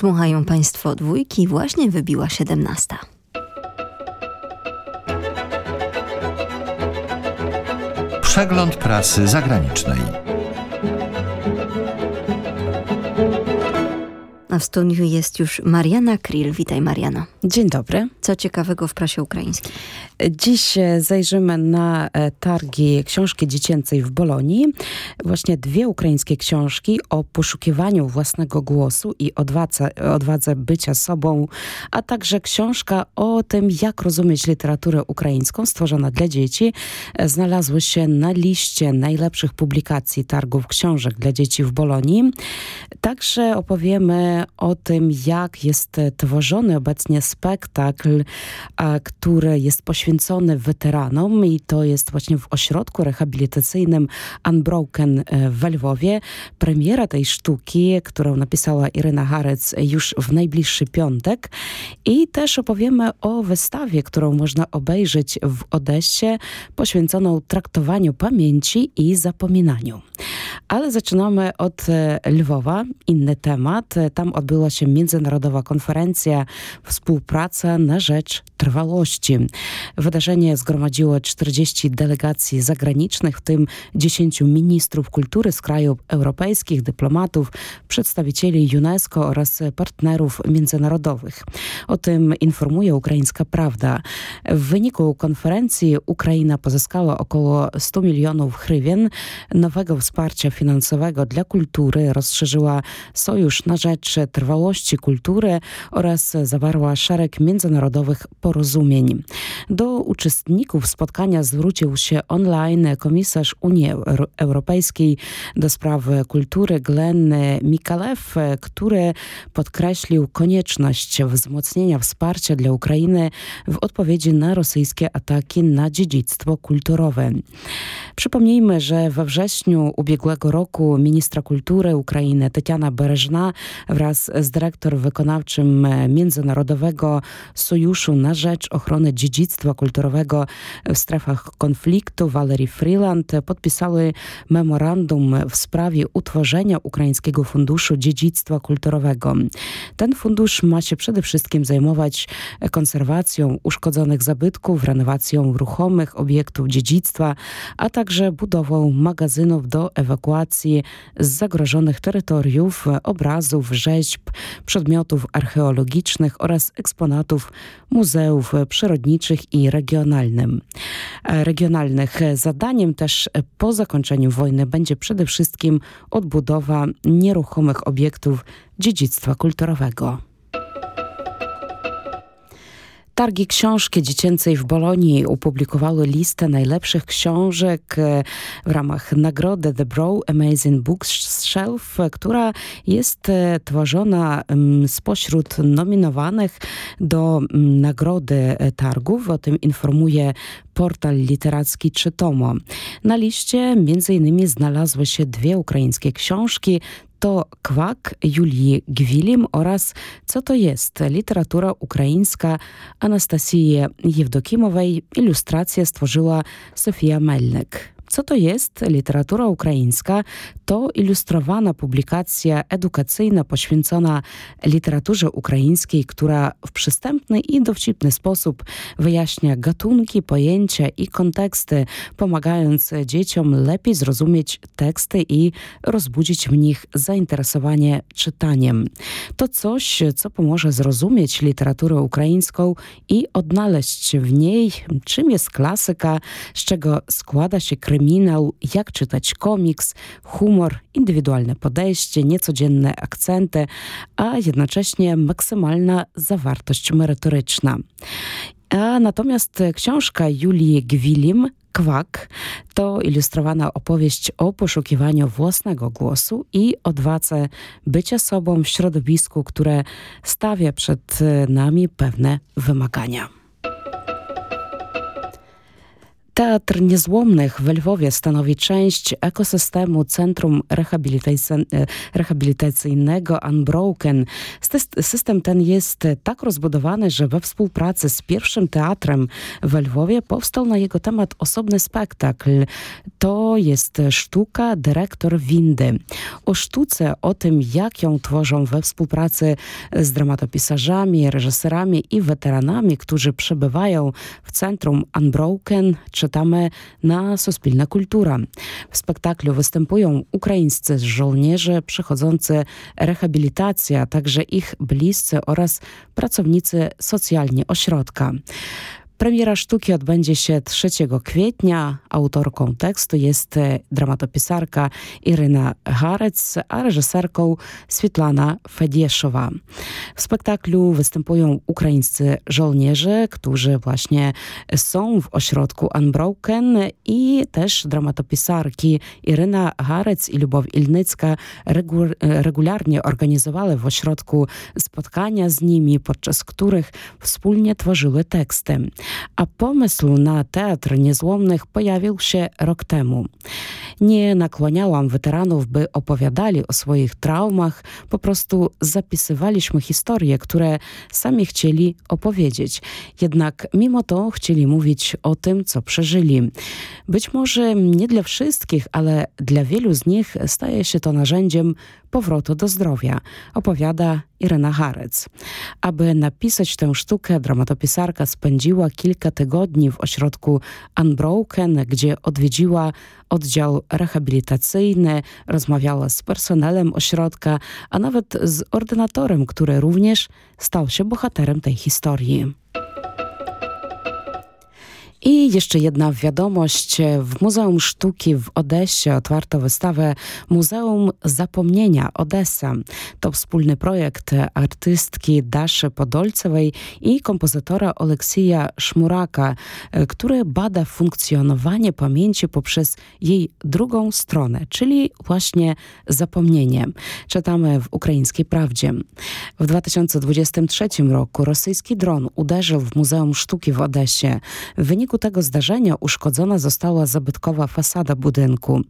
Słuchają Państwo dwójki, właśnie wybiła 17. Przegląd prasy zagranicznej. A w studiu jest już Mariana Krill. Witaj Mariana. Dzień dobry. Co ciekawego w prasie ukraińskiej? Dziś e, zajrzymy na e, targi książki dziecięcej w Bolonii. Właśnie dwie ukraińskie książki o poszukiwaniu własnego głosu i odwadze, odwadze bycia sobą, a także książka o tym, jak rozumieć literaturę ukraińską stworzona dla dzieci, e, znalazły się na liście najlepszych publikacji targów książek dla dzieci w Bolonii. Także opowiemy o tym, jak jest tworzony obecnie spektakl, który jest poświęcony weteranom i to jest właśnie w ośrodku rehabilitacyjnym Unbroken e, w Lwowie. Premiera tej sztuki, którą napisała Iryna Harec już w najbliższy piątek i też opowiemy o wystawie, którą można obejrzeć w Odessie, poświęconą traktowaniu pamięci i zapominaniu. Ale zaczynamy od e, Lwowa, inny temat. Tam odbyła się międzynarodowa konferencja Współpraca na rzecz rzecz trwałości. Wydarzenie zgromadziło 40 delegacji zagranicznych, w tym 10 ministrów kultury z krajów europejskich, dyplomatów, przedstawicieli UNESCO oraz partnerów międzynarodowych. O tym informuje Ukraińska Prawda. W wyniku konferencji Ukraina pozyskała około 100 milionów hrywien nowego wsparcia finansowego dla kultury, rozszerzyła Sojusz na rzecz trwałości kultury oraz zawarła szereg międzynarodowych porozumień. Do uczestników spotkania zwrócił się online komisarz Unii Europejskiej do spraw kultury Glenn Mikalew, który podkreślił konieczność wzmocnienia wsparcia dla Ukrainy w odpowiedzi na rosyjskie ataki na dziedzictwo kulturowe. Przypomnijmy, że we wrześniu ubiegłego roku ministra kultury Ukrainy Tetiana Bereżna wraz z dyrektor wykonawczym Międzynarodowego Sojuszu na rzecz ochrony dziedzictwa kulturowego w strefach konfliktu Valerie Freeland podpisały memorandum w sprawie utworzenia Ukraińskiego Funduszu Dziedzictwa Kulturowego. Ten fundusz ma się przede wszystkim zajmować konserwacją uszkodzonych zabytków, renowacją ruchomych obiektów dziedzictwa, a także budową magazynów do ewakuacji z zagrożonych terytoriów, obrazów, rzeźb, przedmiotów archeologicznych oraz eksponatów muzeów przyrodniczych i regionalnym. regionalnych. Zadaniem też po zakończeniu wojny będzie przede wszystkim odbudowa nieruchomych obiektów dziedzictwa kulturowego. Targi Książki Dziecięcej w Bolonii opublikowały listę najlepszych książek e, w ramach nagrody The Bro Amazing Bookshelf, która jest e, tworzona spośród nominowanych do nagrody e, targów. O tym informuje portal literacki Czytomo. Na liście innymi znalazły się dwie ukraińskie książki, to Kwak Julii Gwilim oraz Co to jest? Literatura ukraińska Anastasji Jewdokimowej. Ilustrację stworzyła Sofia Melnek. Co to jest literatura ukraińska? To ilustrowana publikacja edukacyjna poświęcona literaturze ukraińskiej, która w przystępny i dowcipny sposób wyjaśnia gatunki, pojęcia i konteksty, pomagając dzieciom lepiej zrozumieć teksty i rozbudzić w nich zainteresowanie czytaniem. To coś, co pomoże zrozumieć literaturę ukraińską i odnaleźć w niej, czym jest klasyka, z czego składa się kryminał, kryminał, jak czytać komiks, humor, indywidualne podejście, niecodzienne akcenty, a jednocześnie maksymalna zawartość merytoryczna. A natomiast książka Julii Gwilim Kwak to ilustrowana opowieść o poszukiwaniu własnego głosu i odwadze bycia sobą w środowisku, które stawia przed nami pewne wymagania. Teatr Niezłomnych w Lwowie stanowi część ekosystemu Centrum Rehabilitacyjnego Unbroken. System ten jest tak rozbudowany, że we współpracy z pierwszym teatrem w Lwowie powstał na jego temat osobny spektakl. To jest sztuka Dyrektor Windy. O sztuce, o tym jak ją tworzą we współpracy z dramatopisarzami, reżyserami i weteranami, którzy przebywają w Centrum Unbroken, czytamy na Suspilna Kultura. W spektaklu występują ukraińscy żołnierze przechodzący rehabilitację, a także ich bliscy oraz pracownicy socjalni ośrodka. Premiera sztuki odbędzie się 3 kwietnia. Autorką tekstu jest e, dramatopisarka Iryna Harec, a reżyserką Swietlana Fedieszowa. W spektaklu występują ukraińscy żołnierze, którzy właśnie są w ośrodku Unbroken i też dramatopisarki Iryna Harec i Lubow Ilnycka regu regularnie organizowały w ośrodku spotkania z nimi, podczas których wspólnie tworzyły teksty a pomysł na Teatr Niezłomnych pojawił się rok temu. Nie nakłaniałam weteranów, by opowiadali o swoich traumach, po prostu zapisywaliśmy historie, które sami chcieli opowiedzieć. Jednak mimo to chcieli mówić o tym, co przeżyli. Być może nie dla wszystkich, ale dla wielu z nich staje się to narzędziem powrotu do zdrowia, opowiada Irena Harec. Aby napisać tę sztukę, dramatopisarka spędziła kilka tygodni w ośrodku Unbroken, gdzie odwiedziła oddział rehabilitacyjny, rozmawiała z personelem ośrodka, a nawet z ordynatorem, który również stał się bohaterem tej historii. I jeszcze jedna wiadomość. W Muzeum Sztuki w Odessie otwarto wystawę Muzeum Zapomnienia Odessa. To wspólny projekt artystki Daszy Podolcewej i kompozytora Oleksija Szmuraka, który bada funkcjonowanie pamięci poprzez jej drugą stronę, czyli właśnie zapomnienie. Czytamy w Ukraińskiej Prawdzie. W 2023 roku rosyjski dron uderzył w Muzeum Sztuki w Odessie. W wyniku wyniku tego zdarzenia uszkodzona została zabytkowa fasada budynku.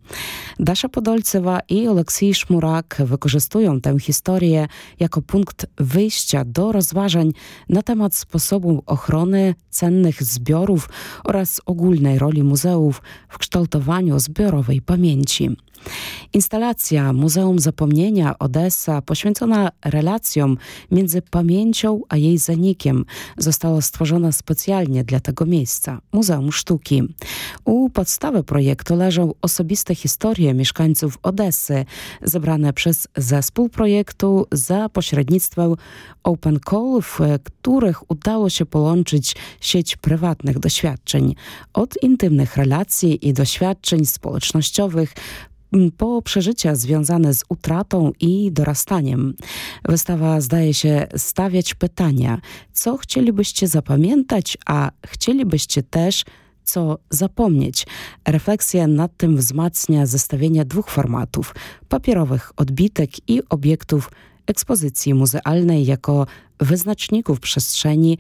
Dasza Podolcewa i Oleksiej Szmurak wykorzystują tę historię jako punkt wyjścia do rozważań na temat sposobu ochrony cennych zbiorów oraz ogólnej roli muzeów w kształtowaniu zbiorowej pamięci. Instalacja Muzeum Zapomnienia Odessa poświęcona relacjom między pamięcią a jej zanikiem została stworzona specjalnie dla tego miejsca Muzeum Sztuki. U podstawy projektu leżą osobiste historie mieszkańców Odessy zebrane przez zespół projektu za pośrednictwem Open Call, w których udało się połączyć sieć prywatnych doświadczeń od intymnych relacji i doświadczeń społecznościowych po przeżycia związane z utratą i dorastaniem. Wystawa zdaje się stawiać pytania, co chcielibyście zapamiętać, a chcielibyście też co zapomnieć. Refleksja nad tym wzmacnia zestawienie dwóch formatów: papierowych odbitek i obiektów ekspozycji muzealnej jako wyznaczników przestrzeni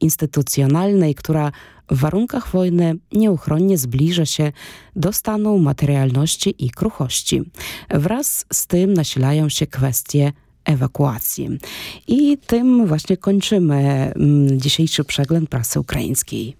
instytucjonalnej, która w warunkach wojny nieuchronnie zbliża się do stanu materialności i kruchości. Wraz z tym nasilają się kwestie ewakuacji. I tym właśnie kończymy mm, dzisiejszy przegląd prasy ukraińskiej.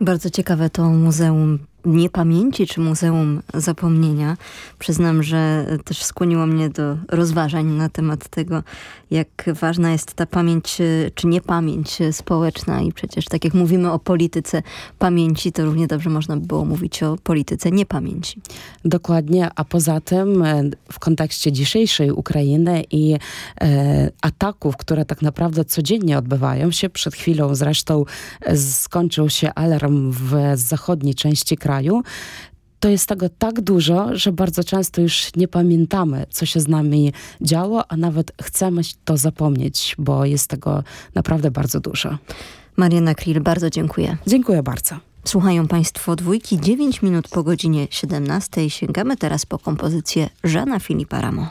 Bardzo ciekawe to muzeum niepamięci czy Muzeum Zapomnienia. Przyznam, że też skłoniło mnie do rozważań na temat tego, jak ważna jest ta pamięć czy niepamięć społeczna i przecież tak jak mówimy o polityce pamięci, to równie dobrze można by było mówić o polityce niepamięci. Dokładnie, a poza tym e, w kontekście dzisiejszej Ukrainy i e, ataków, które tak naprawdę codziennie odbywają się, przed chwilą zresztą e, skończył się alarm w zachodniej części kraju, kraju, to jest tego tak dużo, że bardzo często już nie pamiętamy, co się z nami działo, a nawet chcemy to zapomnieć, bo jest tego naprawdę bardzo dużo. Mariana Krill, bardzo dziękuję. Dziękuję bardzo. Słuchają Państwo dwójki 9 minut po godzinie 17. Sięgamy teraz po kompozycję Żana Filipa Ramo.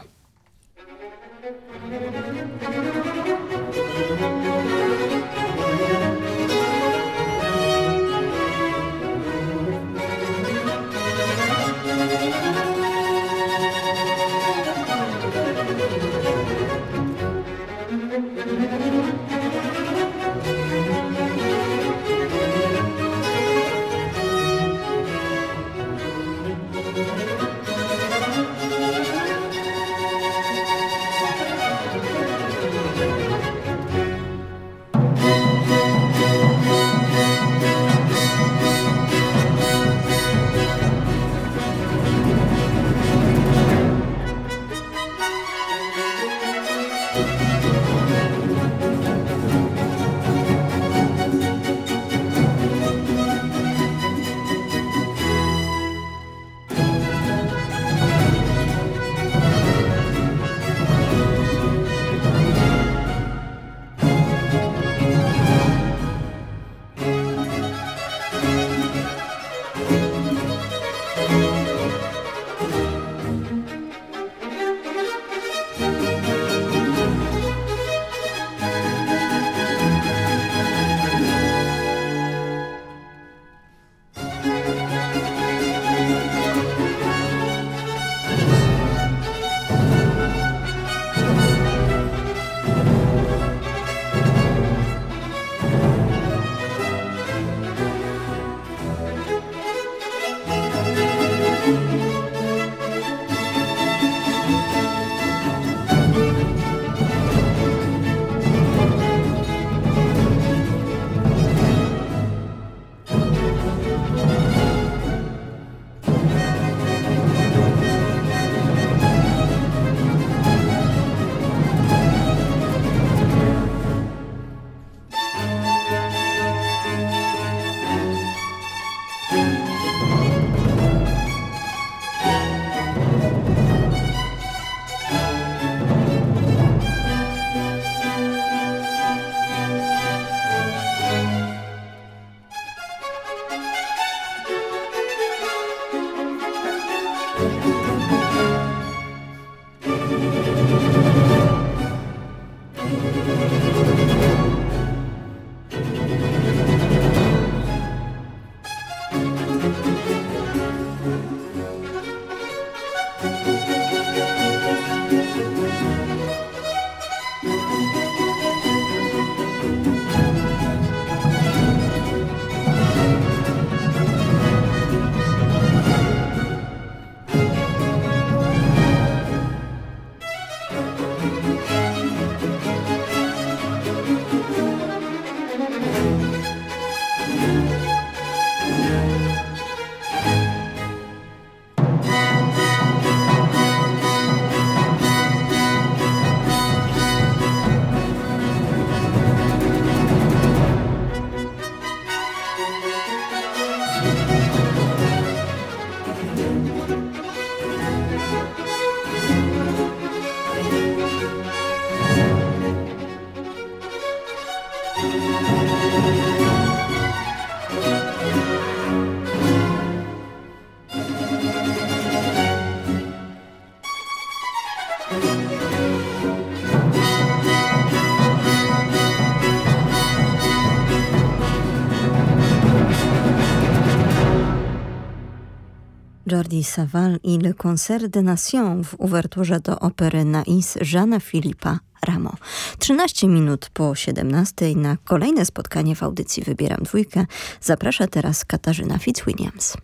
Jordi Saval i Le Concert des Nations w uwerturze do opery Nais Jeana Filipa Ramo. 13 minut po 17 na kolejne spotkanie w audycji Wybieram Dwójkę zaprasza teraz Katarzyna Fitzwilliams.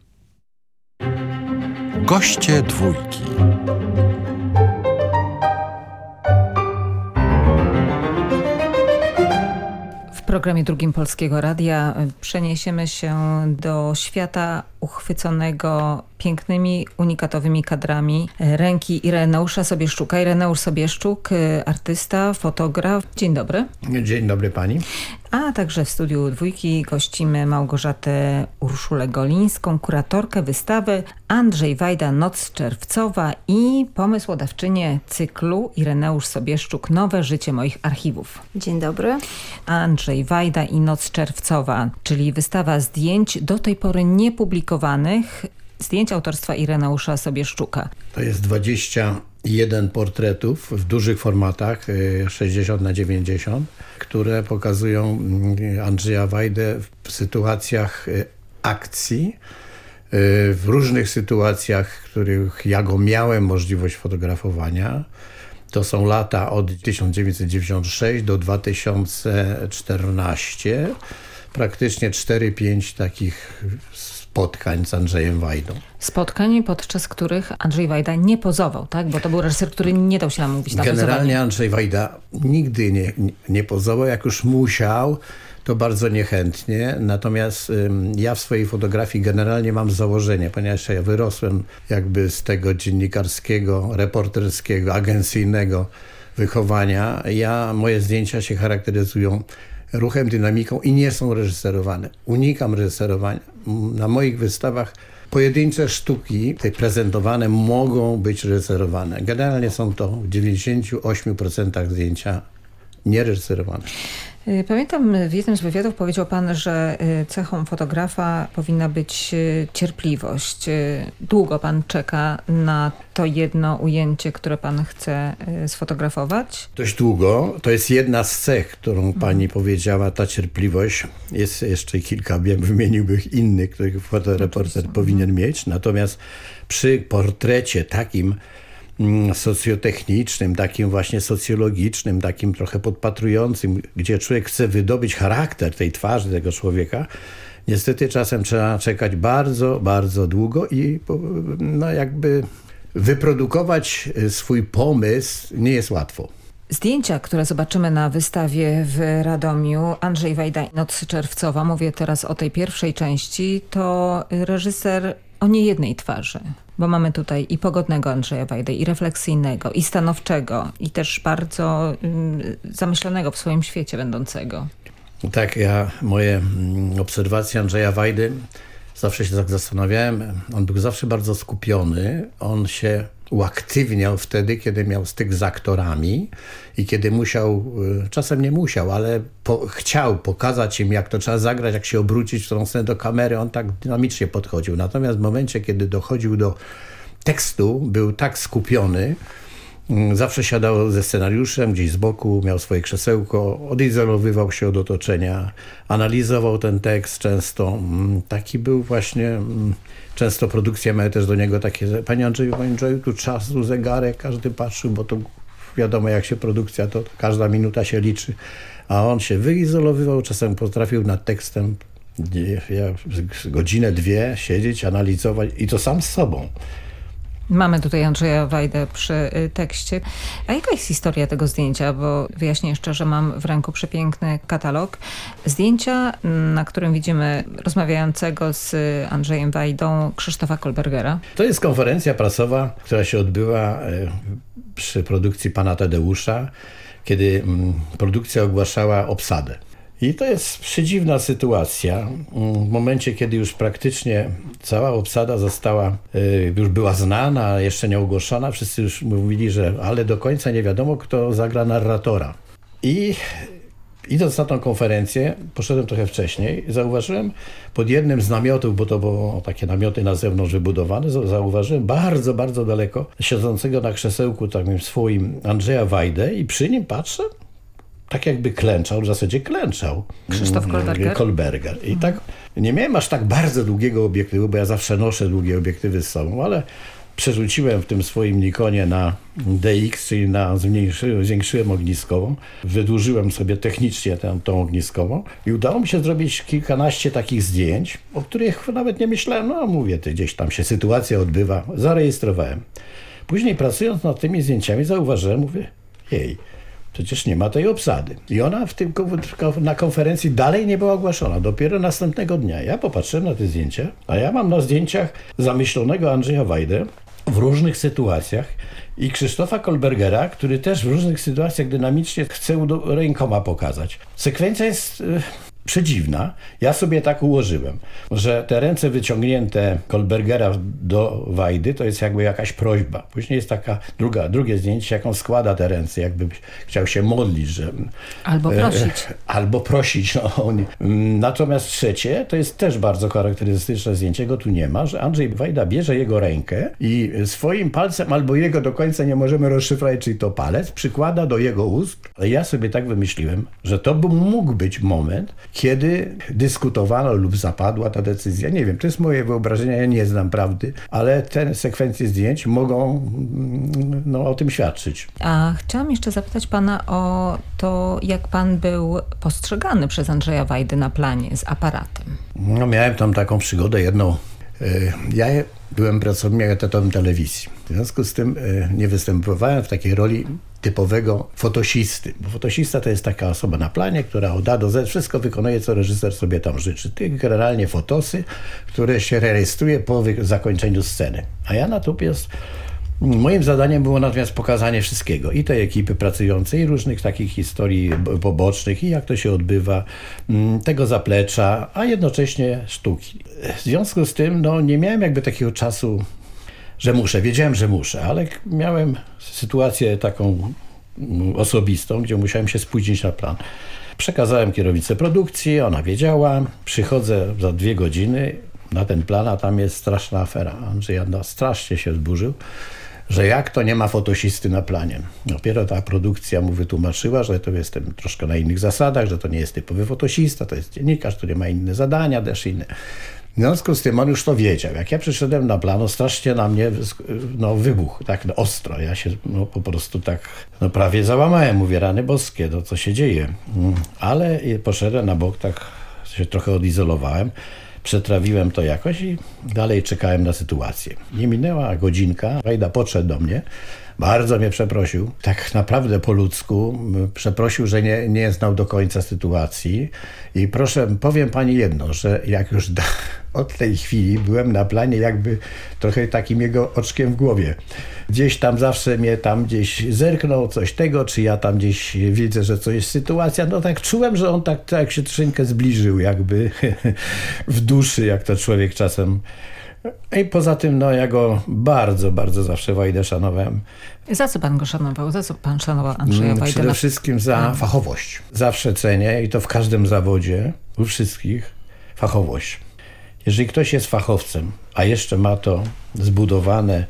Goście Dwójki. programie drugim Polskiego Radia przeniesiemy się do świata uchwyconego pięknymi, unikatowymi kadrami ręki Ireneusza Sobieszczuka. Ireneusz Sobieszczuk, artysta, fotograf. Dzień dobry. Dzień dobry pani. A także w studiu dwójki gościmy Małgorzatę Urszulę Golińską, kuratorkę wystawy, Andrzej Wajda Noc Czerwcowa i pomysłodawczynię cyklu Ireneusz Sobieszczuk Nowe życie moich archiwów. Dzień dobry. Andrzej Wajda i Noc Czerwcowa, czyli wystawa zdjęć do tej pory niepublikowanych, zdjęć autorstwa Ireneusza Sobieszczuka. To jest 20 jeden portretów w dużych formatach 60 na 90, które pokazują mm, Andrzeja Wajdę w sytuacjach akcji, w różnych sytuacjach, w których ja go miałem możliwość fotografowania. To są lata od 1996 do 2014. Praktycznie 4-5 takich spotkań z Andrzejem Wajdą. Spotkań, podczas których Andrzej Wajda nie pozował, tak? Bo to był reżyser, który nie dał się namówić na Generalnie pozowanie. Andrzej Wajda nigdy nie, nie pozował. Jak już musiał, to bardzo niechętnie. Natomiast ym, ja w swojej fotografii generalnie mam założenie, ponieważ ja wyrosłem jakby z tego dziennikarskiego, reporterskiego, agencyjnego wychowania. Ja, moje zdjęcia się charakteryzują ruchem, dynamiką i nie są reżyserowane. Unikam reżyserowania. Na moich wystawach pojedyncze sztuki, te prezentowane, mogą być reżyserowane. Generalnie są to w 98% zdjęcia niereżyserowane. Y, pamiętam w jednym z wywiadów powiedział pan, że y, cechą fotografa powinna być y, cierpliwość. Długo pan czeka na to jedno ujęcie, które pan chce sfotografować? Dość długo. To jest jedna z cech, którą pani mhm. powiedziała, ta cierpliwość. Jest jeszcze kilka, wiem, wymieniłbym innych, których fotoreporter powinien mieć. Natomiast przy portrecie takim, socjotechnicznym, takim właśnie socjologicznym, takim trochę podpatrującym, gdzie człowiek chce wydobyć charakter tej twarzy tego człowieka, niestety czasem trzeba czekać bardzo, bardzo długo i no jakby wyprodukować swój pomysł nie jest łatwo. Zdjęcia, które zobaczymy na wystawie w Radomiu, Andrzej Wajda, Noc Czerwcowa, mówię teraz o tej pierwszej części, to reżyser o niejednej twarzy. Bo mamy tutaj i pogodnego Andrzeja Wajdę, i refleksyjnego, i stanowczego, i też bardzo y, zamyślonego w swoim świecie będącego. Tak, ja, moje mm, obserwacje Andrzeja Wajdy zawsze się tak zastanawiałem. On był zawsze bardzo skupiony. On się uaktywniał wtedy, kiedy miał styk z aktorami i kiedy musiał, y, czasem nie musiał, ale po, chciał pokazać im, jak to trzeba zagrać, jak się obrócić w tą stronę do kamery, on tak dynamicznie podchodził. Natomiast w momencie, kiedy dochodził do tekstu, był tak skupiony, Zawsze siadał ze scenariuszem gdzieś z boku, miał swoje krzesełko, odizolowywał się od otoczenia, analizował ten tekst często. Mm, taki był właśnie mm, Często produkcja miała też do niego takie, panie Andrzeju, panie Andrzeju, tu czas, tu zegarek, każdy patrzył, bo to wiadomo jak się produkcja, to każda minuta się liczy. A on się wyizolowywał, czasem potrafił nad tekstem godzinę, dwie siedzieć, analizować i to sam z sobą. Mamy tutaj Andrzeja Wajdę przy y, tekście. A jaka jest historia tego zdjęcia? Bo wyjaśnię jeszcze, że mam w ręku przepiękny katalog. Zdjęcia, na którym widzimy rozmawiającego z Andrzejem Wajdą Krzysztofa Kolbergera. To jest konferencja prasowa, która się odbyła y, przy produkcji pana Tadeusza, kiedy mm, produkcja ogłaszała obsadę. I to jest przedziwna sytuacja. W momencie, kiedy już praktycznie cała obsada została, y, już była znana, jeszcze nie ogłoszona, wszyscy już mówili, że ale do końca nie wiadomo, kto zagra narratora. I idąc na tą konferencję, poszedłem trochę wcześniej, zauważyłem pod jednym z namiotów, bo to było takie namioty na zewnątrz wybudowane, zauważyłem bardzo, bardzo daleko siedzącego na krzesełku takim swoim Andrzeja Wajdę i przy nim patrzę, tak jakby klęczał, w zasadzie klęczał. Krzysztof mm, Kolberger. Kolberger. I tak nie miałem aż tak bardzo długiego obiektywu, bo ja zawsze noszę długie obiektywy z sobą, ale przerzuciłem w tym swoim Nikonie na DX, czyli na zwiększyłem ogniskową. Wydłużyłem sobie technicznie tę, tą ogniskową i udało mi się zrobić kilkanaście takich zdjęć, o których nawet nie myślałem. No mówię, ty gdzieś tam się sytuacja odbywa. Zarejestrowałem. Później pracując nad tymi zdjęciami zauważyłem, mówię, jej, Przecież nie ma tej obsady. I ona w tym, na konferencji dalej nie była ogłaszana. Dopiero następnego dnia. Ja popatrzyłem na te zdjęcia, a ja mam na zdjęciach zamyślonego Andrzeja Wajdę w różnych sytuacjach i Krzysztofa Kolbergera, który też w różnych sytuacjach dynamicznie chce rękoma pokazać. Sekwencja jest y, przedziwna. Ja sobie tak ułożyłem, że te ręce wyciągnięte Kolbergera do Wajdy to jest jakby jakaś prośba. Później jest taka druga, drugie zdjęcie, jak on składa te ręce, jakby chciał się modlić, że... Albo e, prosić. Albo prosić. No, on, natomiast trzecie, to jest też bardzo charakterystyczne zdjęcie, go tu nie ma, że Andrzej Wajda bierze jego rękę i swoim palcem, albo jego do końca nie możemy rozszyfrować, czy to palec, przykłada do jego ust. Ale ja sobie tak wymyśliłem, że to by mógł być moment, kiedy dyskutowano lub zapadła ta decyzja. Nie wiem, to jest moje wyobrażenie, ja nie znam prawdy, ale te sekwencje zdjęć mogą mm, no, o tym świadczyć. A chciałam jeszcze zapytać pana o to, jak pan był postrzegany przez Andrzeja Wajdy na planie z aparatem. No, miałem tam taką przygodę jedną. E, ja byłem pracownikiem etatowym telewizji. W związku z tym e, nie występowałem w takiej roli typowego fotosisty. Bo fotosista to jest taka osoba na planie, która od A do Z wszystko wykonuje, co reżyser sobie tam życzy. Ty generalnie fotosy, które się rejestruje po zakończeniu sceny. A ja natomiast Moim zadaniem było natomiast pokazanie wszystkiego i tej ekipy pracującej, i różnych takich historii pobocznych, i jak to się odbywa, mm, tego zaplecza, a jednocześnie sztuki. W związku z tym no, nie miałem jakby takiego czasu że muszę. Wiedziałem, że muszę, ale miałem sytuację taką mm, osobistą, gdzie musiałem się spóźnić na plan. Przekazałem kierownicę produkcji, ona wiedziała. Przychodzę za dwie godziny na ten plan, a tam jest straszna afera. Andrzej Janda strasznie się zburzył, że jak to nie ma fotosisty na planie. Dopiero ta produkcja mu wytłumaczyła, że to jestem troszkę na innych zasadach, że to nie jest typowy fotosista, to jest dziennikarz, który ma inne zadania, też inne. W związku z tym on już to wiedział. Jak ja przyszedłem na plano, strasznie na mnie no, wybuch, tak no, ostro. Ja się no, po prostu tak no, prawie załamałem. Mówię, rany boskie, to co się dzieje. Mm. Ale poszedłem na bok, tak się trochę odizolowałem. Przetrawiłem to jakoś i dalej czekałem na sytuację. Nie minęła godzinka, Wajda podszedł do mnie, bardzo mnie przeprosił, tak naprawdę po ludzku. Przeprosił, że nie, nie znał do końca sytuacji. I proszę, powiem pani jedno, że jak już da, od tej chwili byłem na planie jakby trochę takim jego oczkiem w głowie. Gdzieś tam zawsze mnie tam gdzieś zerknął coś tego, czy ja tam gdzieś widzę, że coś jest sytuacja. No tak czułem, że on tak, tak się troszeczkę zbliżył jakby w duszy, jak to człowiek czasem i poza tym, no ja go bardzo, bardzo zawsze Wajdę szanowałem. Za co pan go szanował? Za co pan szanował Andrzeja mm, Wajdę? Przede wszystkim za hmm. fachowość. Zawsze cenię i to w każdym zawodzie, u wszystkich, fachowość. Jeżeli ktoś jest fachowcem, a jeszcze ma to zbudowane,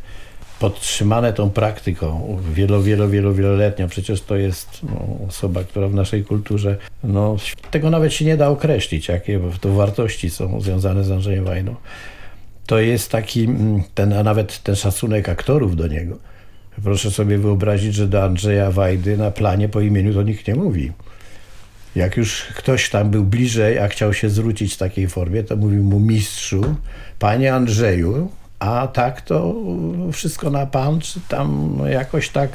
podtrzymane tą praktyką wielo, wielo, wielo, wieloletnią, przecież to jest no, osoba, która w naszej kulturze, no, tego nawet się nie da określić, jakie to wartości są związane z Andrzejem Wajdą to jest taki, mm, ten, a nawet ten szacunek aktorów do niego. Proszę sobie wyobrazić, że do Andrzeja Wajdy na planie po imieniu to nikt nie mówi. Jak już ktoś tam był bliżej, a chciał się zwrócić w takiej formie, to mówił mu mistrzu, panie Andrzeju, a tak to wszystko na pan, czy tam jakoś tak...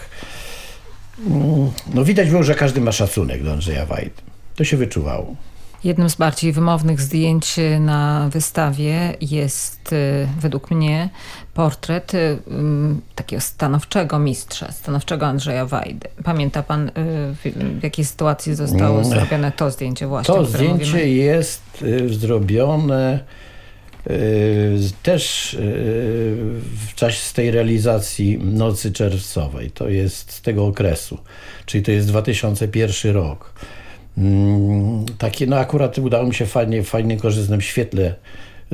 Mm, no widać było, że każdy ma szacunek do Andrzeja Wajdy. To się wyczuwało. Jednym z bardziej wymownych zdjęć na wystawie jest y, według mnie portret y, takiego stanowczego mistrza, stanowczego Andrzeja Wajdy. Pamięta pan y, w jakiej sytuacji zostało mm. zrobione to zdjęcie właśnie? To zdjęcie mówimy? jest zrobione też w czasie z tej realizacji Nocy Czerwcowej. To jest z tego okresu, czyli to jest 2001 rok. Mm, takie, no akurat udało mi się fajnie, fajnie korzystnym świetle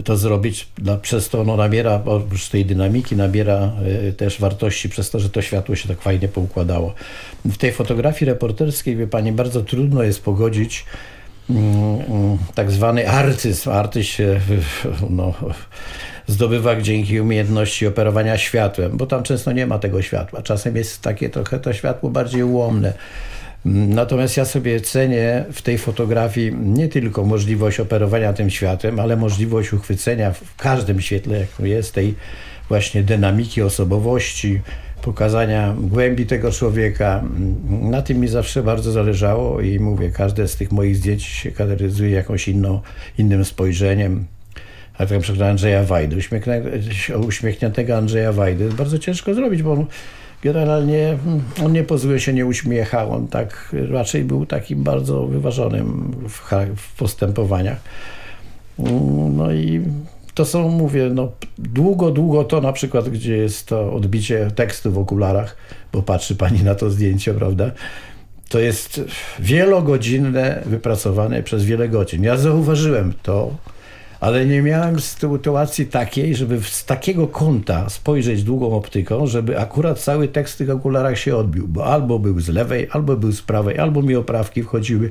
to zrobić. No, przez to no, nabiera, oprócz tej dynamiki, nabiera y, też wartości przez to, że to światło się tak fajnie poukładało. W tej fotografii reporterskiej, wie pani, bardzo trudno jest pogodzić mm, mm, tak zwany artyzm. Artyzm się no, zdobywa dzięki umiejętności operowania światłem, bo tam często nie ma tego światła. Czasem jest takie trochę to światło bardziej ułomne. Natomiast ja sobie cenię w tej fotografii nie tylko możliwość operowania tym światłem, ale możliwość uchwycenia w każdym świetle, jak jest, tej właśnie dynamiki osobowości, pokazania głębi tego człowieka. Na tym mi zawsze bardzo zależało i mówię, każde z tych moich zdjęć się charakteryzuje jakąś inną, innym spojrzeniem. A tak na przykład Andrzeja Wajdy, uśmiechniętego Andrzeja Wajdy bardzo ciężko zrobić, bo on generalnie mm, on nie pozwolił się nie uśmiechał, on tak raczej był takim bardzo wyważonym w, w postępowaniach. Mm, no i to są, mówię, no, długo, długo to na przykład, gdzie jest to odbicie tekstu w okularach, bo patrzy pani na to zdjęcie, prawda? To jest wielogodzinne, wypracowane przez wiele godzin. Ja zauważyłem to, ale nie miałem sytuacji takiej, żeby z takiego kąta spojrzeć długą optyką, żeby akurat cały tekst w tych okularach się odbił, bo albo był z lewej, albo był z prawej, albo mi oprawki wchodziły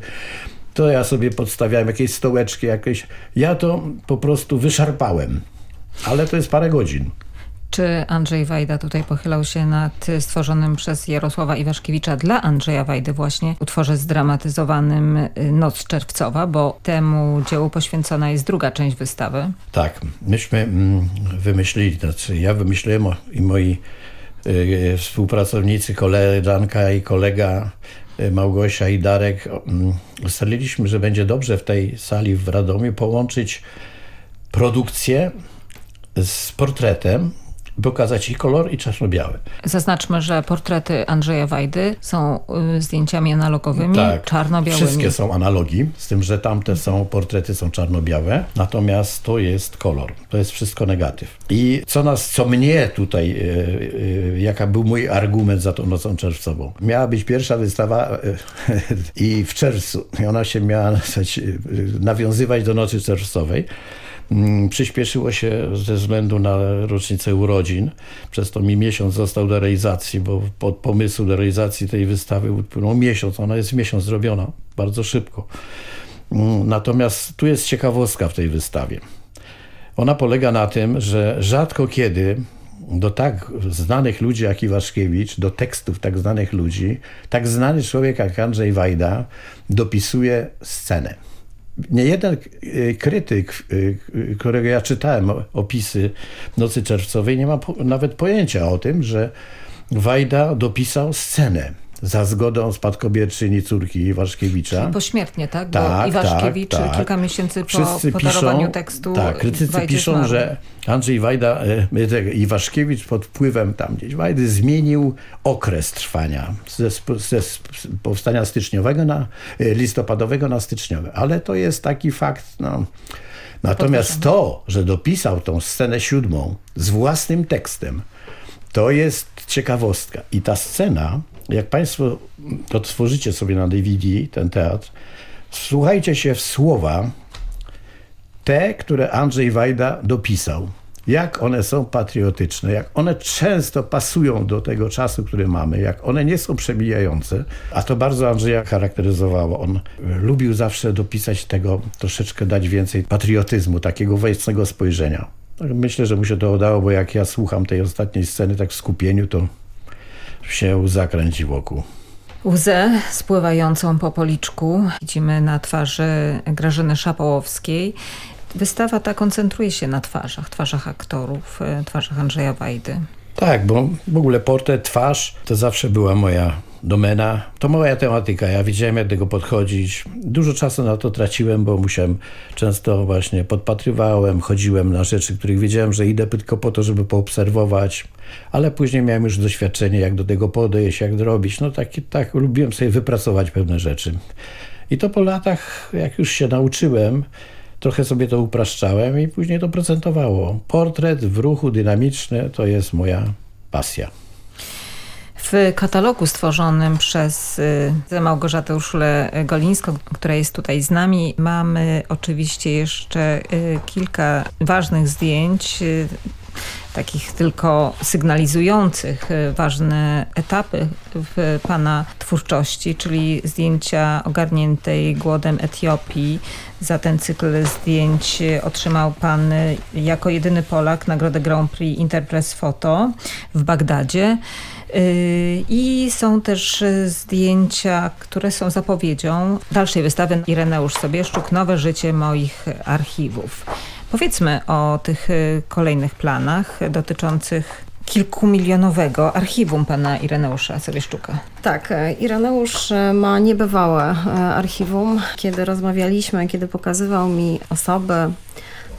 to ja sobie podstawiałem jakieś stołeczki, jakieś. Ja to po prostu wyszarpałem. Ale to jest parę godzin. Czy Andrzej Wajda tutaj pochylał się nad stworzonym przez Jarosława Iwaszkiewicza dla Andrzeja Wajdy właśnie utworze zdramatyzowanym y, Noc Czerwcowa, bo temu dziełu poświęcona jest druga część wystawy? Tak, myśmy mm, wymyślili, znaczy ja wymyśliłem i moi y, współpracownicy, koleżanka i kolega Y, Małgosia i Darek, mm, ustaliliśmy, że będzie dobrze w tej sali w Radomiu połączyć produkcję z portretem, pokazać i kolor, i czarno-białe. Zaznaczmy, że portrety Andrzeja Wajdy są y, zdjęciami analogowymi, tak, czarno-białymi. Wszystkie są analogi, z tym, że tamte są, portrety są czarno-białe, natomiast to jest kolor. To jest wszystko negatyw. I co nas, co mnie tutaj, y, y, jaka był mój argument za tą nocą czerwcową. Miała być pierwsza wystawa i w czerwcu. I ona się miała nawiązywać do nocy czerwcowej. Mm, przyspieszyło się ze względu na rocznicę urodzin. Przez to mi miesiąc został do realizacji, bo pod pomysłu do realizacji tej wystawy upłynął miesiąc. Ona jest w miesiąc zrobiona, bardzo szybko. Mm, natomiast tu jest ciekawostka w tej wystawie. Ona polega na tym, że rzadko kiedy do tak znanych ludzi jak Iwaszkiewicz, do tekstów tak znanych ludzi, tak znany człowiek jak Andrzej Wajda dopisuje scenę. Nie jeden y, krytyk, y, którego ja czytałem opisy Nocy Czerwcowej, nie ma nawet pojęcia o tym, że Wajda dopisał scenę za zgodą spadkobierczyni córki Iwaszkiewicza. Czyli pośmiertnie, tak? Bo tak, Iwaszkiewicz tak, tak. kilka miesięcy po Wszyscy piszą, tekstu Tak, krytycy piszą, zmarł. że Andrzej Wajda, e, Iwaszkiewicz pod wpływem tam gdzieś Wajdy zmienił okres trwania ze, ze powstania styczniowego na e, listopadowego na styczniowe. Ale to jest taki fakt, no... Natomiast to, że dopisał tą scenę siódmą z własnym tekstem, to jest ciekawostka. I ta scena jak Państwo odtworzycie sobie na DVD ten teatr, słuchajcie się w słowa te, które Andrzej Wajda dopisał. Jak one są patriotyczne, jak one często pasują do tego czasu, który mamy, jak one nie są przebijające, a to bardzo Andrzeja charakteryzowało. On lubił zawsze dopisać tego, troszeczkę dać więcej patriotyzmu, takiego własnego spojrzenia. Myślę, że mu się to udało, bo jak ja słucham tej ostatniej sceny tak w skupieniu, to się zakręci wokół. Łzę spływającą po policzku widzimy na twarzy Grażyny Szapołowskiej. Wystawa ta koncentruje się na twarzach, twarzach aktorów, e, twarzach Andrzeja Wajdy. Tak, bo w ogóle portret, twarz to zawsze była moja domena. To moja tematyka. Ja wiedziałem, jak do tego podchodzić. Dużo czasu na to traciłem, bo musiałem często właśnie podpatrywałem, chodziłem na rzeczy, których wiedziałem, że idę tylko po to, żeby poobserwować. Ale później miałem już doświadczenie, jak do tego podejść, jak zrobić. No tak, tak lubiłem sobie wypracować pewne rzeczy. I to po latach, jak już się nauczyłem, trochę sobie to upraszczałem i później to procentowało. Portret w ruchu dynamiczny to jest moja pasja. W katalogu stworzonym przez y, Małgorzatę Urszulę Golińską, która jest tutaj z nami, mamy oczywiście jeszcze y, kilka ważnych zdjęć y, takich tylko sygnalizujących ważne etapy w Pana twórczości, czyli zdjęcia ogarniętej głodem Etiopii. Za ten cykl zdjęć otrzymał Pan jako jedyny Polak nagrodę Grand Prix Interpress Photo w Bagdadzie. Y, I są też zdjęcia, które są zapowiedzią dalszej wystawy Ireneusz Sobieszczuk Nowe życie moich archiwów. Powiedzmy o tych y, kolejnych planach dotyczących kilkumilionowego archiwum pana Ireneusza Sobieszczuka. Tak, e, Ireneusz e, ma niebywałe e, archiwum. Kiedy rozmawialiśmy, kiedy pokazywał mi osoby,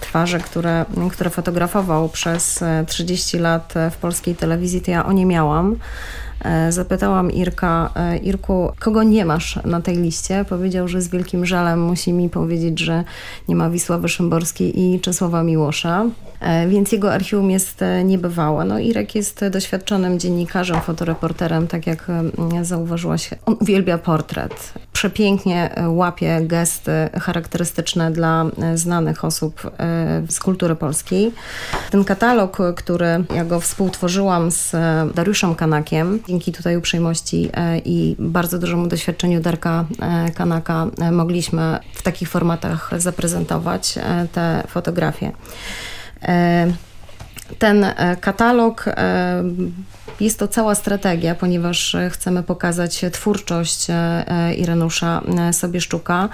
twarze, które, które fotografował przez 30 lat w polskiej telewizji, to ja o nie miałam. E, zapytałam Irka, e, Irku, kogo nie masz na tej liście? Powiedział, że z wielkim żalem musi mi powiedzieć, że nie ma Wisławy Szymborskiej i Czesława Miłosza. E, więc jego archiwum jest niebywałe. No, Irek jest doświadczonym dziennikarzem, fotoreporterem, tak jak zauważyłaś. On uwielbia portret. Przepięknie łapie gesty charakterystyczne dla znanych osób z kultury polskiej. Ten katalog, który ja go współtworzyłam z Dariuszem Kanakiem, dzięki tutaj uprzejmości e, i bardzo dużemu doświadczeniu Darka e, Kanaka e, mogliśmy w takich formatach zaprezentować te fotografie. Ten katalog jest to cała strategia, ponieważ chcemy pokazać twórczość Irenusza Sobieszczuka.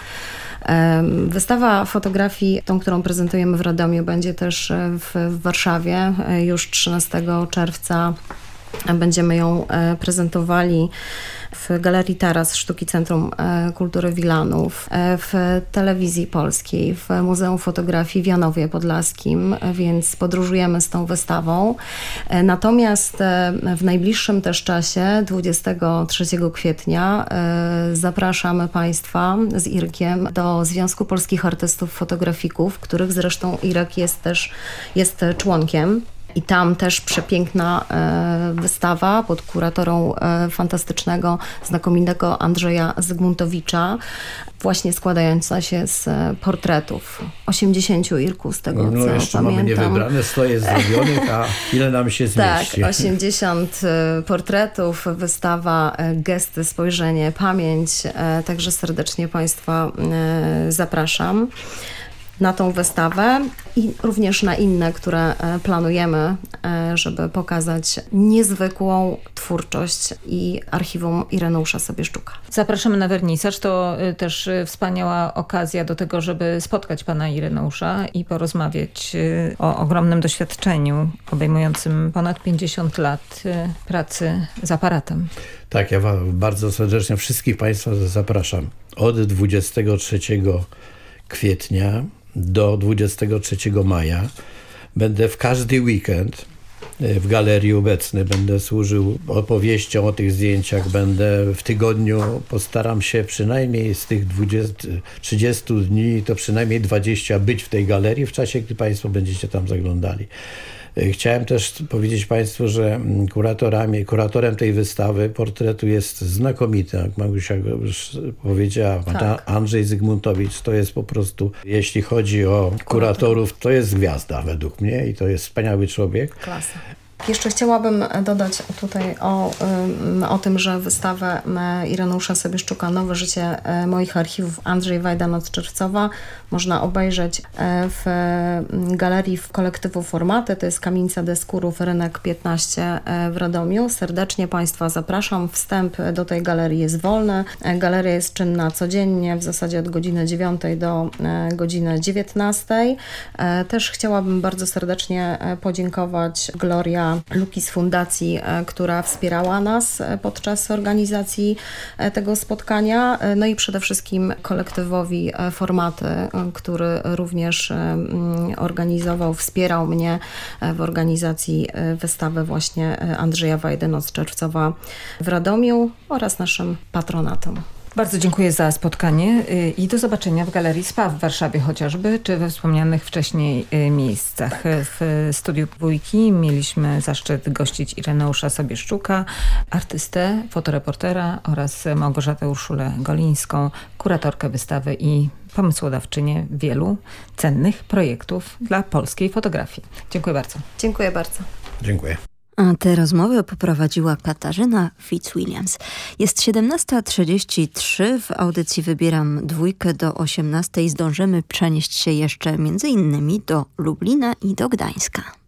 Wystawa fotografii, tą, którą prezentujemy w Radomiu, będzie też w Warszawie już 13 czerwca Będziemy ją e, prezentowali w Galerii Taras Sztuki Centrum e, Kultury Wilanów, e, w Telewizji Polskiej, w Muzeum Fotografii w Janowie Podlaskim, więc podróżujemy z tą wystawą. Natomiast w najbliższym też czasie, 23 kwietnia, zapraszamy Państwa z Irkiem do Związku Polskich Artystów Fotografików, których zresztą Irek jest też jest członkiem. I tam też przepiękna e, wystawa pod kuratorą e, fantastycznego, znakomitego Andrzeja Zygmuntowicza, właśnie składająca się z e, portretów. 80 Irku z tego, no, co jeszcze pamiętam. mamy niewybrane 100 jest zrobionych, a ile nam się zmieści? Tak, 80 portretów, wystawa Gesty, Spojrzenie, Pamięć. Także serdecznie Państwa zapraszam na tą wystawę i również na inne, które e, planujemy, e, żeby pokazać niezwykłą twórczość i archiwum Ireneusza Sobieszczuka. Zapraszamy na wernisaż. To e, też wspaniała okazja do tego, żeby spotkać pana Ireneusza i porozmawiać o ogromnym doświadczeniu obejmującym ponad 50 lat pracy z aparatem. Tak, ja bardzo serdecznie wszystkich Państwa zapraszam. Od 23 kwietnia do 23 maja. Będę w każdy weekend e, w galerii obecny, będę służył opowieścią o tych zdjęciach, będę w tygodniu, postaram się przynajmniej z tych 20, 30 dni, to przynajmniej 20 być w tej galerii w czasie, gdy Państwo będziecie tam zaglądali. Y, chciałem też powiedzieć Państwu, że mm, kuratorami, kuratorem tej wystawy portretu jest znakomity, jak Magusia już powiedziała, tak. Andrzej Zygmuntowicz. To jest po prostu, jeśli chodzi o kuratorów, to jest gwiazda według mnie i to jest wspaniały człowiek. Klasa. Jeszcze chciałabym dodać tutaj o, o tym, że wystawę Irenusza Sobieszczuka Nowe życie e, moich archiwów Andrzej Wajda Noc Czerwcowa można obejrzeć e, w galerii w kolektywu Formaty, to jest Kamienica Deskurów, Rynek 15 e, w Radomiu. Serdecznie Państwa zapraszam. Wstęp do tej galerii jest wolny. Galeria jest czynna codziennie, w zasadzie od godziny 9 do godziny 19. Też chciałabym bardzo serdecznie podziękować Gloria Luki z Fundacji, e, która wspierała nas e, podczas organizacji e, tego spotkania, no i przede wszystkim kolektywowi Formaty, który również organizował, wspierał mnie w organizacji wystawy właśnie Andrzeja Wajdy Noc Czerwcowa w Radomiu oraz naszym patronatom. Bardzo dziękuję za spotkanie y, i do zobaczenia w Galerii SPA w Warszawie chociażby, czy we wspomnianych wcześniej y, miejscach. Tak. W studiu Dwójki mieliśmy zaszczyt gościć Ireneusza Sobieszczuka, artystę, fotoreportera oraz Małgorzatę Urszulę Golińską, kuratorkę wystawy i pomysłodawczynię wielu cennych projektów dla polskiej fotografii. Dziękuję bardzo. Dziękuję bardzo. Dziękuję. A te rozmowy poprowadziła Katarzyna Fitzwilliams. Jest 17.33. W audycji wybieram dwójkę do 18.00. Zdążymy przenieść się jeszcze między innymi do Lublina i do Gdańska.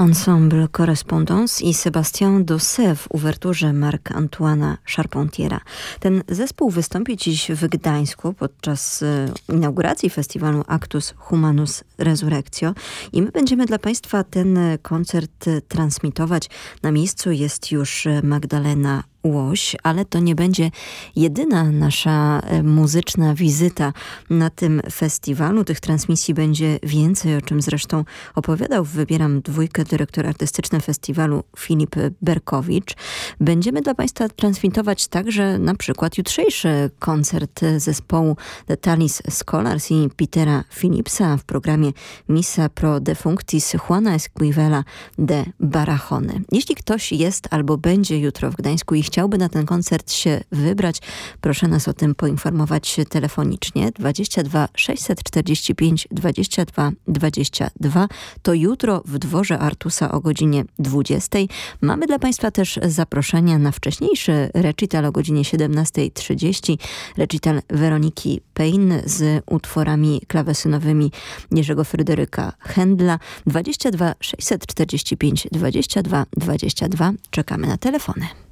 Ensemble Correspondance i Sébastien Dosset w uwerturze Marc-Antoine'a Charpentiera. Ten zespół wystąpi dziś w Gdańsku podczas e, inauguracji festiwalu Actus Humanus Resurrectio i my będziemy dla Państwa ten koncert transmitować. Na miejscu jest już Magdalena Łoś, ale to nie będzie jedyna nasza e, muzyczna wizyta na tym festiwalu. Tych transmisji będzie więcej, o czym zresztą opowiadał Wybieram Dwójkę dyrektor artystyczny festiwalu Filip Berkowicz. Będziemy dla Państwa transmitować także na przykład jutrzejszy koncert zespołu The Talis Scholars i Petera Philipsa w programie Missa Pro Defunctis Juana Esquivela de Barahony. Jeśli ktoś jest albo będzie jutro w Gdańsku i chciałby na ten koncert się wybrać, proszę nas o tym poinformować telefonicznie 22 645 22 22. To jutro w dworze Artusa o godzinie 20. Mamy dla Państwa też zaproszenia na wcześniejszy recital o godzinie 17.30. Recital Weroniki Payne z utworami klawesynowymi Jerzego Fryderyka Händla 22 645 22 22. Czekamy na telefony.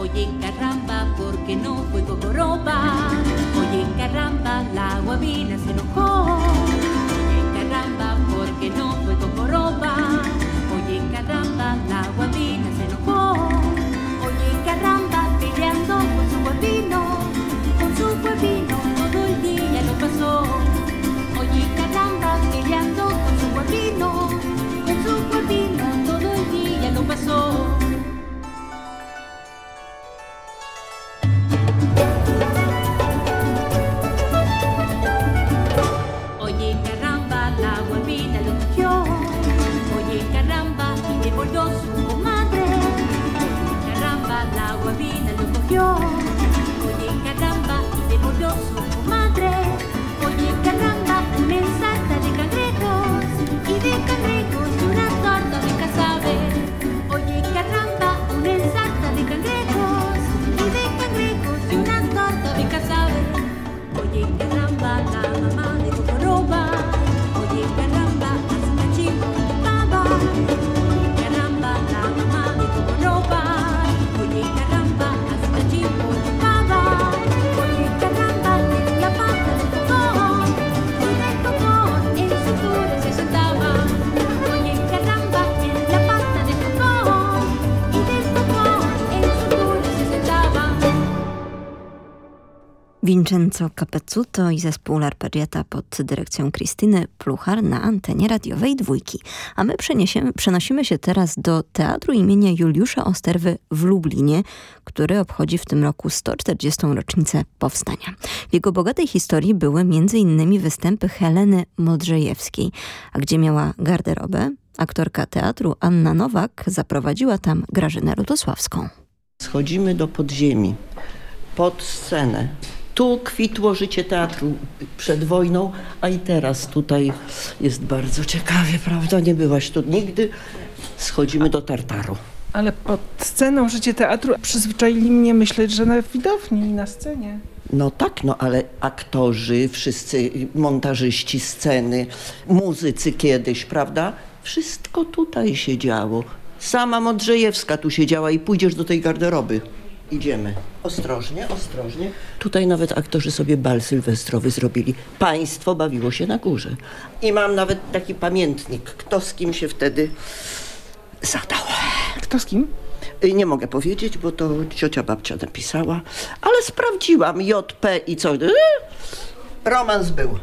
Oye caramba, porque no fue Cocoroba. Oye caramba, la guabina se enojó. Oye caramba, porque no fue Cocoroba. Oye caramba, la guabina Vincenzo Capezzuto i zespół L'Arpeggiata pod dyrekcją Krystyny Pluchar na antenie radiowej dwójki. A my przenosimy się teraz do Teatru imienia Juliusza Osterwy w Lublinie, który obchodzi w tym roku 140. rocznicę powstania. W jego bogatej historii były m.in. występy Heleny Modrzejewskiej, a gdzie miała garderobę, aktorka teatru Anna Nowak zaprowadziła tam Grażynę Rutosławską. Schodzimy do podziemi, pod scenę. Tu kwitło życie teatru przed wojną, a i teraz tutaj jest bardzo ciekawie, prawda? Nie byłaś tu nigdy. Schodzimy do tartaru. Ale pod sceną życie teatru przyzwyczaili mnie myśleć, że na widowni i na scenie. No tak, no ale aktorzy, wszyscy montażyści sceny, muzycy kiedyś, prawda? Wszystko tutaj się działo. Sama Modrzejewska tu siedziała i pójdziesz do tej garderoby. Idziemy. Ostrożnie, ostrożnie. Tutaj nawet aktorzy sobie bal sylwestrowy zrobili. Państwo bawiło się na górze. I mam nawet taki pamiętnik, kto z kim się wtedy zadał. Kto z kim? Y, nie mogę powiedzieć, bo to ciocia babcia napisała, ale sprawdziłam JP i co. Y, romans był.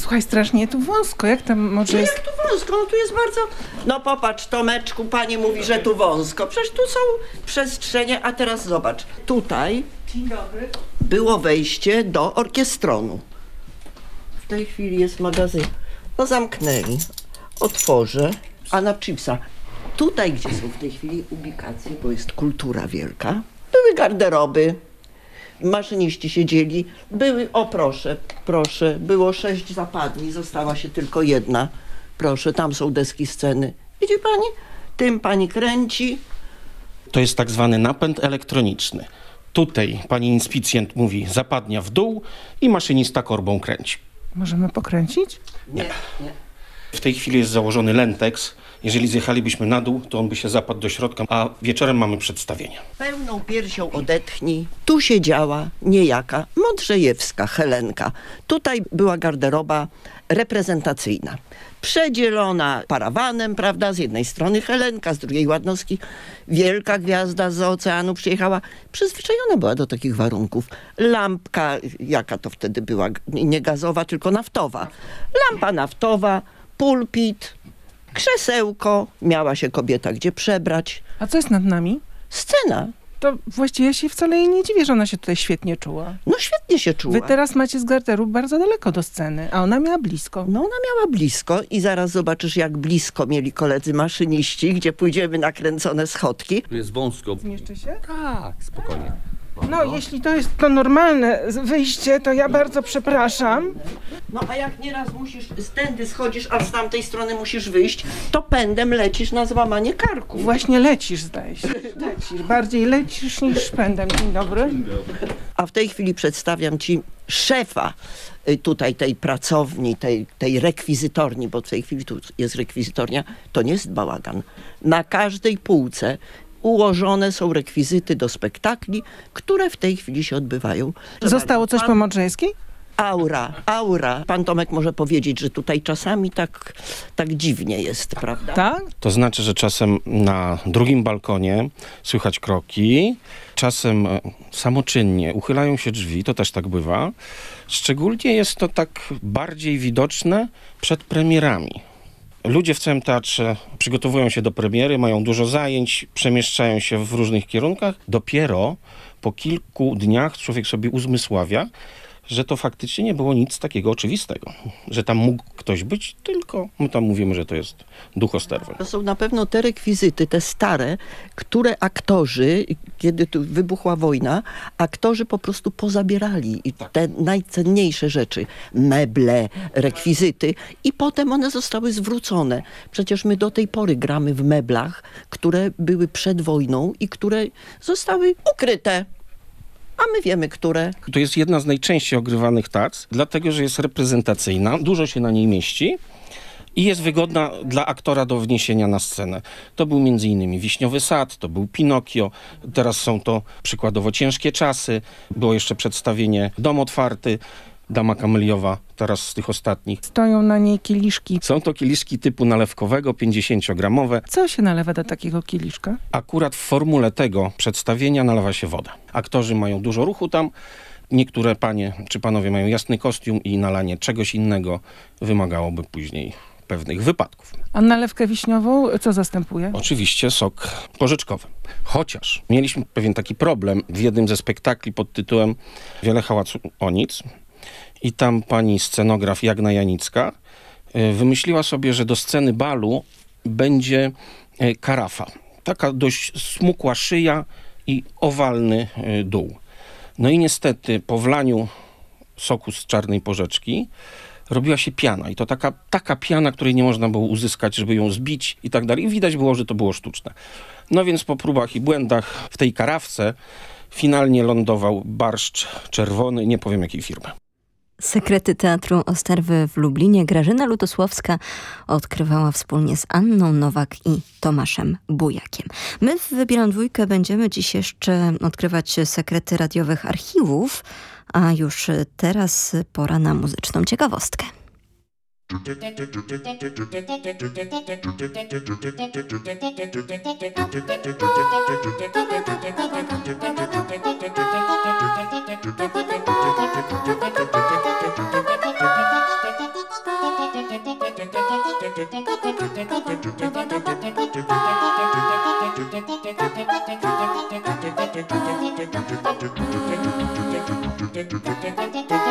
Słuchaj, strasznie tu wąsko. Jak tam może No jest... jak tu wąsko? No tu jest bardzo... No popatrz, Tomeczku, pani mówi, że tu wąsko. Przecież tu są przestrzenie, a teraz zobacz. Tutaj było wejście do orkiestronu. W tej chwili jest magazyn. No zamknęli. Otworzę. A na chipsa. Tutaj, gdzie są w tej chwili ubikacje, bo jest kultura wielka, były garderoby, maszyniści siedzieli, były, o proszę, proszę, było sześć zapadni, została się tylko jedna. Proszę, tam są deski sceny. Widzi pani? Tym pani kręci. To jest tak zwany napęd elektroniczny. Tutaj pani inspicjent mówi zapadnia w dół i maszynista korbą kręci. Możemy pokręcić? Nie, nie. W tej chwili jest założony lentex. Jeżeli zjechalibyśmy na dół, to on by się zapadł do środka, a wieczorem mamy przedstawienie. Pełną piersią odetchnij. Tu siedziała niejaka Modrzejewska Helenka. Tutaj była garderoba reprezentacyjna. Przedzielona parawanem, prawda, z jednej strony Helenka, z drugiej Ładnowski. Wielka gwiazda z oceanu przyjechała. Przyzwyczajona była do takich warunków. Lampka, jaka to wtedy była, nie gazowa, tylko naftowa. Lampa naftowa, pulpit, krzesełko. Miała się kobieta gdzie przebrać. A co jest nad nami? Scena. To właściwie ja się wcale jej nie dziwię, że ona się tutaj świetnie czuła. No świetnie się czuła. Wy teraz macie z garderu bardzo daleko do sceny, a ona miała blisko. No ona miała blisko i zaraz zobaczysz, jak blisko mieli koledzy maszyniści, gdzie pójdziemy na kręcone schodki. Tu jest wąsko. Zmieszczy się? Tak, spokojnie. No, jeśli to jest to normalne wyjście, to ja bardzo przepraszam. No a jak nieraz musisz, stędy schodzisz, a z tamtej strony musisz wyjść, to pędem lecisz na złamanie karku. Właśnie lecisz, zdaje się. Lecisz, bardziej lecisz niż pędem. Dzień dobry. A w tej chwili przedstawiam ci szefa y, tutaj tej pracowni, tej, tej rekwizytorni, bo w tej chwili tu jest rekwizytornia, to nie jest bałagan. Na każdej półce ułożone są rekwizyty do spektakli, które w tej chwili się odbywają. Zostało coś Pan- po Modrzejskiej? Aura, aura. Pan Tomek może powiedzieć, że tutaj czasami tak, tak dziwnie jest, prawda? Tak? To znaczy, że czasem na drugim balkonie słychać kroki, czasem e, samoczynnie uchylają się drzwi, to też tak bywa. Szczególnie jest to tak bardziej widoczne przed premierami. Ludzie w całym teatrze przygotowują się do premiery, mają dużo zajęć, przemieszczają się w różnych kierunkach. Dopiero po kilku dniach człowiek sobie uzmysławia, że to faktycznie nie było nic takiego oczywistego. Że tam mógł ktoś być, tylko my tam mówimy, że to jest duch Osterwel. To są na pewno te rekwizyty, te stare, które aktorzy, kiedy tu wybuchła wojna, aktorzy po prostu pozabierali i te najcenniejsze rzeczy, meble, rekwizyty i potem one zostały zwrócone. Przecież my do tej pory gramy w meblach, które były przed wojną i które zostały ukryte. A my wiemy, które. To jest jedna z najczęściej ogrywanych tac, dlatego że jest reprezentacyjna, dużo się na niej mieści i jest wygodna dla aktora do wniesienia na scenę. To był innymi Wiśniowy Sad, to był Pinokio, teraz są to przykładowo Ciężkie Czasy, było jeszcze przedstawienie Dom Otwarty, Dama Kameliowa, teraz z tych ostatnich. Stoją na niej kieliszki. Są to kieliszki typu nalewkowego, 50-gramowe. Co się nalewa do takiego kieliszka? Akurat w formule tego przedstawienia nalewa się woda. Aktorzy mają dużo ruchu tam. Niektóre panie czy panowie mają jasny kostium i nalanie czegoś innego wymagałoby później pewnych wypadków. A nalewkę wiśniową co zastępuje? Oczywiście sok porzeczkowy. Chociaż mieliśmy pewien taki problem w jednym ze spektakli pod tytułem Wiele hałacu o nic i tam pani scenograf Jagna Janicka e, wymyśliła sobie, że do sceny balu będzie e, karafa. Taka dość smukła szyja i owalny e, dół. No i niestety po wlaniu soku z czarnej porzeczki robiła się piana i to taka, taka piana, której nie można było uzyskać, żeby ją zbić i tak dalej. I widać było, że to było sztuczne. No więc po próbach i błędach w tej karawce finalnie lądował barszcz czerwony, nie powiem jakiej firmy. Sekrety Teatru Osterwy w Lublinie Grażyna Lutosławska odkrywała wspólnie z Anną Nowak i Tomaszem Bujakiem. My w Wybieram Dwójkę będziemy dziś jeszcze odkrywać sekrety radiowych archiwów, a już teraz pora na muzyczną ciekawostkę. Thank you.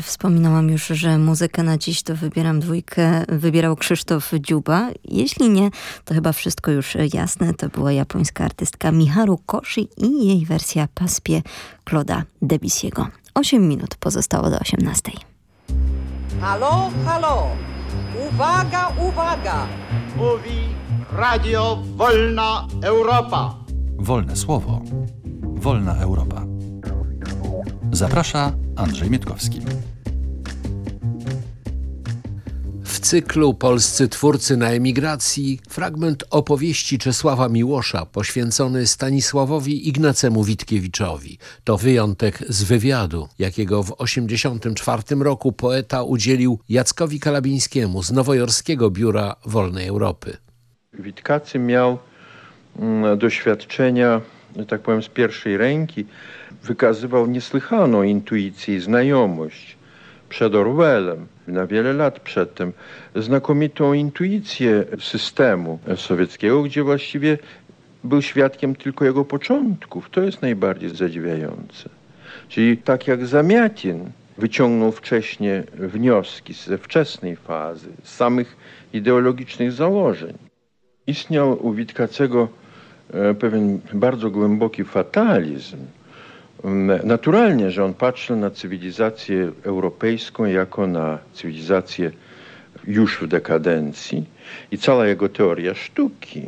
Czy wspominałam już, że muzykę na dziś to wybieram dwójkę, wybierał Krzysztof Dziuba? Jeśli nie, to chyba wszystko już jasne. To była japońska artystka Miharu Koshi i jej wersja Paspie Claude'a Debussy'ego. 8 minut pozostało do 18. Halo, halo! Uwaga, uwaga! Mówi Radio Wolna Europa. Wolne słowo. Wolna Europa. Zaprasza Andrzej Mietkowski. W cyklu Polscy twórcy na emigracji fragment opowieści Czesława Miłosza poświęcony Stanisławowi Ignacemu Witkiewiczowi. To wyjątek z wywiadu, jakiego w 1984 roku poeta udzielił Jackowi Kalabińskiemu z nowojorskiego biura Wolnej Europy. Witkacy miał mm, doświadczenia, tak powiem, z pierwszej ręki. Wykazywał niesłychaną intuicję i znajomość przed Orwellem, na wiele lat przedtem, znakomitą intuicję systemu sowieckiego, gdzie właściwie był świadkiem tylko jego początków. To jest najbardziej zadziwiające. Czyli tak jak Zamiatin wyciągnął wcześniej wnioski ze wczesnej fazy, z samych ideologicznych założeń. Istniał u Witkacego e, pewien bardzo głęboki fatalizm, Naturalnie, że on patrzył na cywilizację europejską jako na cywilizację już w dekadencji i cała jego teoria sztuki,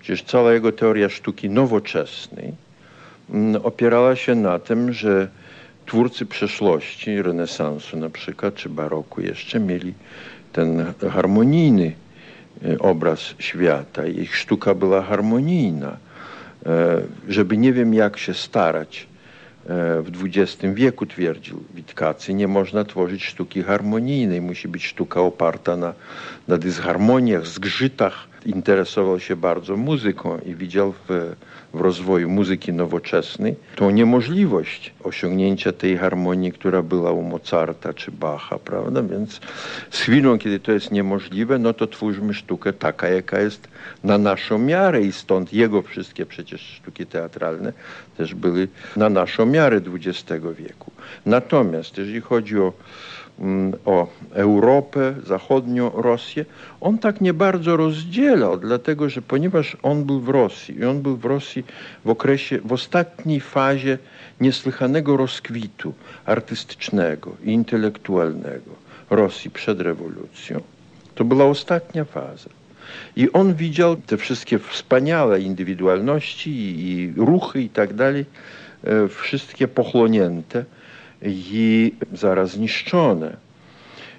przecież cała jego teoria sztuki nowoczesnej opierała się na tym, że twórcy przeszłości, renesansu na przykład, czy baroku jeszcze mieli ten harmonijny e, obraz świata. Ich sztuka była harmonijna, e, żeby nie wiem jak się starać, w XX wieku, twierdził Witkacy, nie można tworzyć sztuki harmonijnej. Musi być sztuka oparta na, na dysharmoniach, zgrzytach. Interesował się bardzo muzyką i widział w, w rozwoju muzyki nowoczesnej tą niemożliwość osiągnięcia tej harmonii, która była u Mozarta czy Bacha, prawda? Więc z chwilą, kiedy to jest niemożliwe, no to twórzmy sztukę taka, jaka jest na naszą miarę i stąd jego wszystkie przecież sztuki teatralne też były na naszą miarę XX wieku. Natomiast jeżeli chodzi o mm, o Europę, zachodnią Rosję, on tak nie bardzo rozdzielał, dlatego że ponieważ on był w Rosji i on był w Rosji w okresie, w ostatniej fazie niesłychanego rozkwitu artystycznego i intelektualnego Rosji przed rewolucją, to była ostatnia faza. I on widział te wszystkie wspaniałe indywidualności i, ruchy i tak dalej, e, wszystkie pochłonięte i zaraz zniszczone.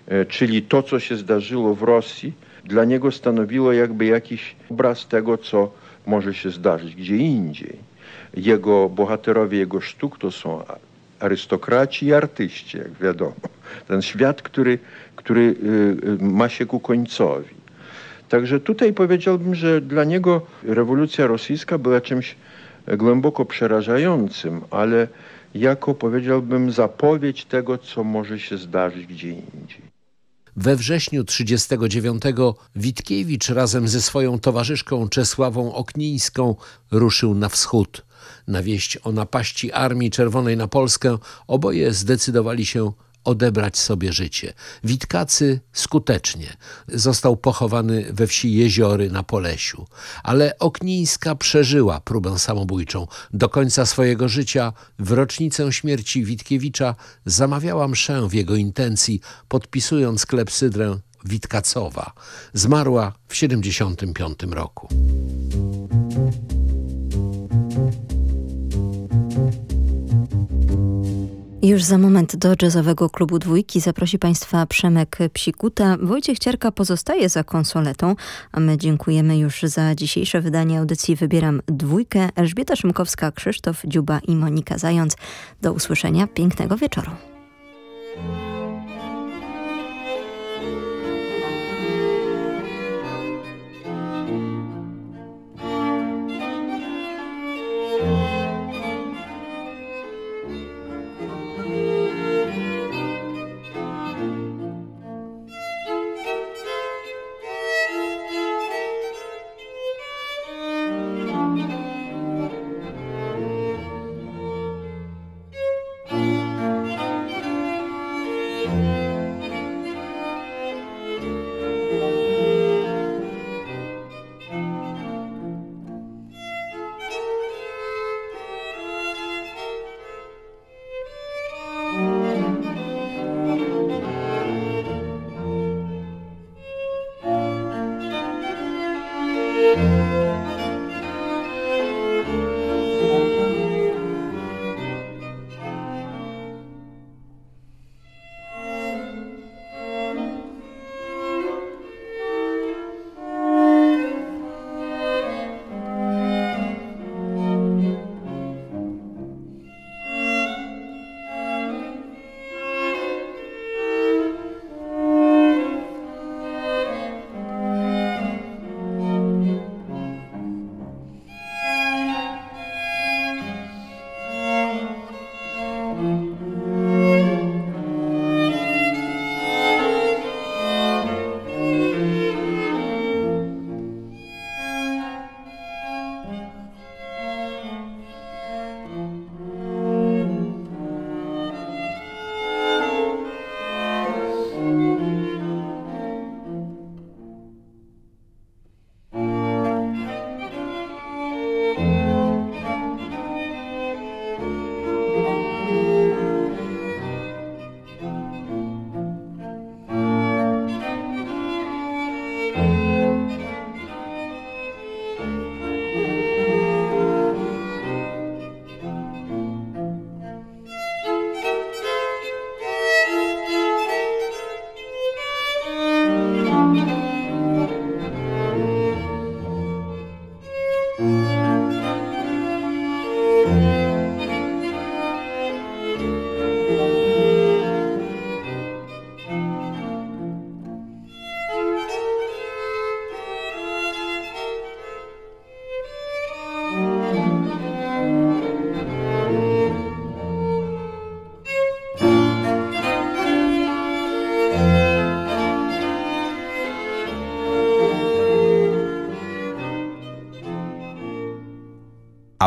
E, czyli to, co się zdarzyło w Rosji, dla niego stanowiło jakby jakiś obraz tego, co może się zdarzyć gdzie indziej. Jego bohaterowie jego sztuk to są arystokraci i artyści, jak wiadomo. Ten świat, który, który y, y, ma się ku końcowi. Także tutaj powiedziałbym, że dla niego rewolucja rosyjska była czymś głęboko przerażającym, ale jako powiedziałbym zapowiedź tego, co może się zdarzyć gdzie indziej. We wrześniu 1939 Witkiewicz razem ze swoją towarzyszką Czesławą Oknińską ruszył na wschód. Na wieść o napaści Armii Czerwonej na Polskę oboje zdecydowali się odebrać sobie życie. Witkacy skutecznie. Został pochowany we wsi Jeziory na Polesiu. Ale Oknińska przeżyła próbę samobójczą. Do końca swojego życia w rocznicę śmierci Witkiewicza zamawiała mszę w jego intencji, podpisując klepsydrę Witkacowa. Zmarła w 75 roku. Już za moment do jazzowego klubu dwójki zaprosi Państwa Przemek Psikuta. Wojciech Cierka pozostaje za konsoletą, a my dziękujemy już za dzisiejsze wydanie audycji Wybieram dwójkę. Elżbieta Szymkowska, Krzysztof Dziuba i Monika Zając. Do usłyszenia. Pięknego wieczoru.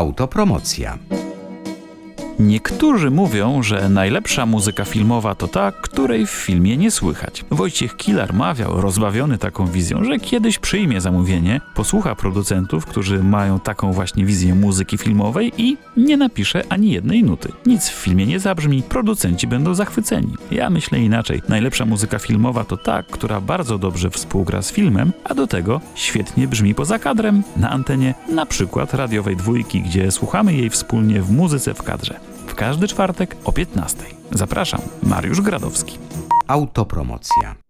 Autopromocja. Niektórzy mówią, że najlepsza muzyka filmowa to ta, której w filmie nie słychać. Wojciech Kilar mawiał, rozbawiony taką wizją, że kiedyś przyjmie zamówienie, posłucha producentów, którzy mają taką właśnie wizję muzyki filmowej i nie napisze ani jednej nuty. Nic w filmie nie zabrzmi, producenci będą zachwyceni. Ja myślę inaczej. Najlepsza muzyka filmowa to ta, która bardzo dobrze współgra z filmem, a do tego świetnie brzmi poza kadrem, na antenie, na przykład radiowej dwójki, gdzie słuchamy jej wspólnie w muzyce w kadrze. W każdy czwartek o 15. Zapraszam, Mariusz Gradowski. Autopromocja.